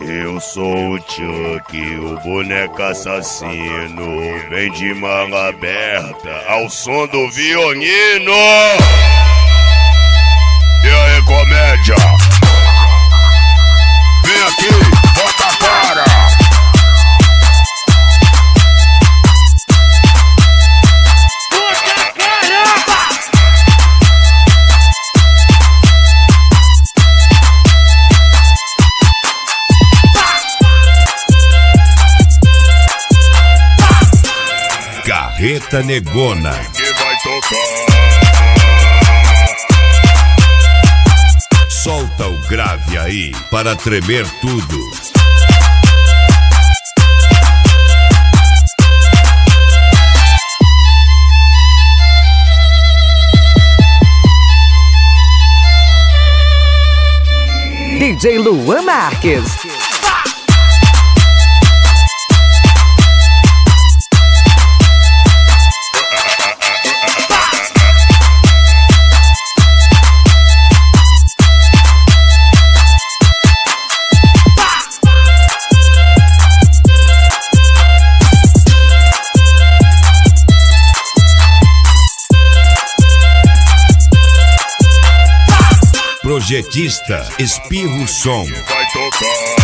Eu sou o Chuck, o boneco assassino. Vem de manga aberta ao som do violino. E aí, comédia? Carreta Negona. Que vai tocar. Solta o grave aí para tremer tudo. DJ Luan Marques. Projetista Espirro Som. Vai tocar.